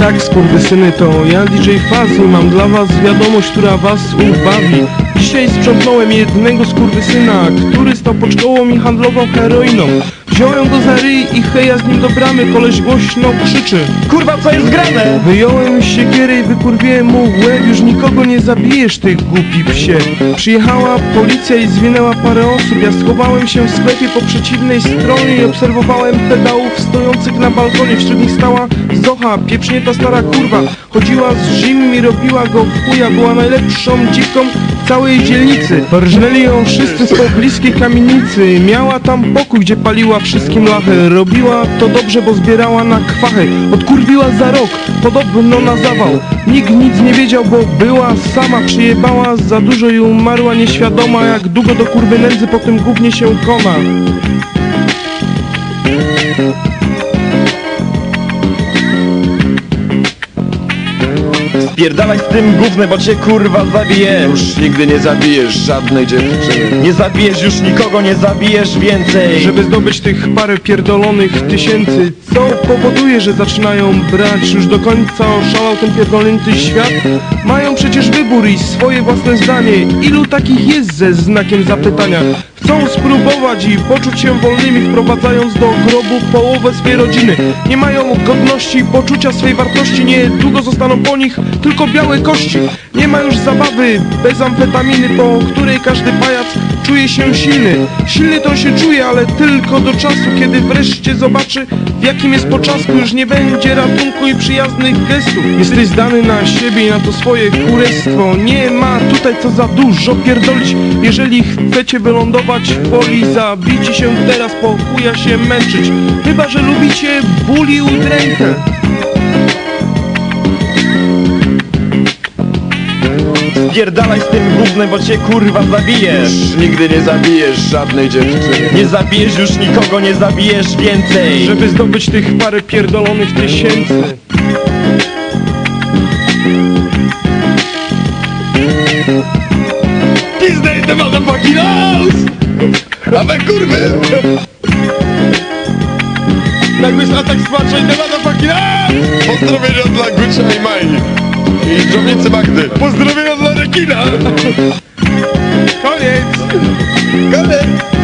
Tak, skurwysyny, to ja DJ Fazy Mam dla was wiadomość, która was ubawi Dzisiaj sprzątnąłem jednego skurwysyna Który stał pod szkołą i handlował heroiną Wziąłem go za ryj i heja z nim do bramy Koleś głośno krzyczy. Kurwa, co jest grane? Wyjąłem siekierę i wykurwiłem mu łeb Już nikogo nie zabijesz, ty głupi psie. Przyjechała policja i zwinęła parę osób. Ja schowałem się w sklepie po przeciwnej stronie I obserwowałem pedałów stojących na balkonie. Wśród nich stała Zocha, pieprznięta stara kurwa. Chodziła z zimem i robiła go w chuja. Była najlepszą dziwką w całej dzielnicy. Rżnęli ją wszyscy z pobliskiej kamienicy. Miała tam pokój, gdzie paliła wszystkim lachę Robiła to dobrze, bo zbierała na kwachę. Odkurwiła za rok, podobno na zawał. Nikt nic nie wiedział, bo była sama. Przyjebała za dużo i umarła nieświadoma. Jak długo do kurwy nędzy po tym gównie się kona Spierdalaj z tym gównem, bo cię kurwa zabiję Już nigdy nie zabijesz żadnej dziewczyny. Nie zabijesz już nikogo, nie zabijesz więcej. Żeby zdobyć tych parę pierdolonych tysięcy Co powoduje, że zaczynają brać Już do końca oszalał ten pierdolnięty świat. Mają przecież wybór i swoje własne zdanie. Ilu takich jest ze znakiem zapytania Chcą spróbować i poczuć się wolnymi Wprowadzając do grobu połowę swej rodziny. Nie mają godności poczucia swej wartości Niedługo zostaną po nich tylko białe kości. Nie ma już zabawy bez amfetaminy Po której każdy pajac czuje się silny. Silny to się czuje, ale tylko do czasu Kiedy wreszcie zobaczy w jakim jest poczasku Już nie będzie ratunku i przyjaznych gestów. Jesteś zdany na siebie i na to swoje kurestwo. Nie ma tutaj co za dużo pierdolić. Jeżeli chcecie wylądować w poli Zabijcie się teraz, po chuja się męczyć. Chyba, że lubicie ból i udrękę Spierdalaj z tym gównem, bo cię kurwa zabiję Już nigdy nie zabijesz żadnej dziewczyny. Nie zabijesz już nikogo, nie zabijesz więcej. Żeby zdobyć tych parę pierdolonych tysięcy. Pizdę the motherfucking house! A we kurwy! Jakbyś na tak smaczę i dawano fucking Pozdrowienia dla Gucia i Mai. I drobnicy Magdy. Pozdrowienia dla rekina! Koniec! Koniec!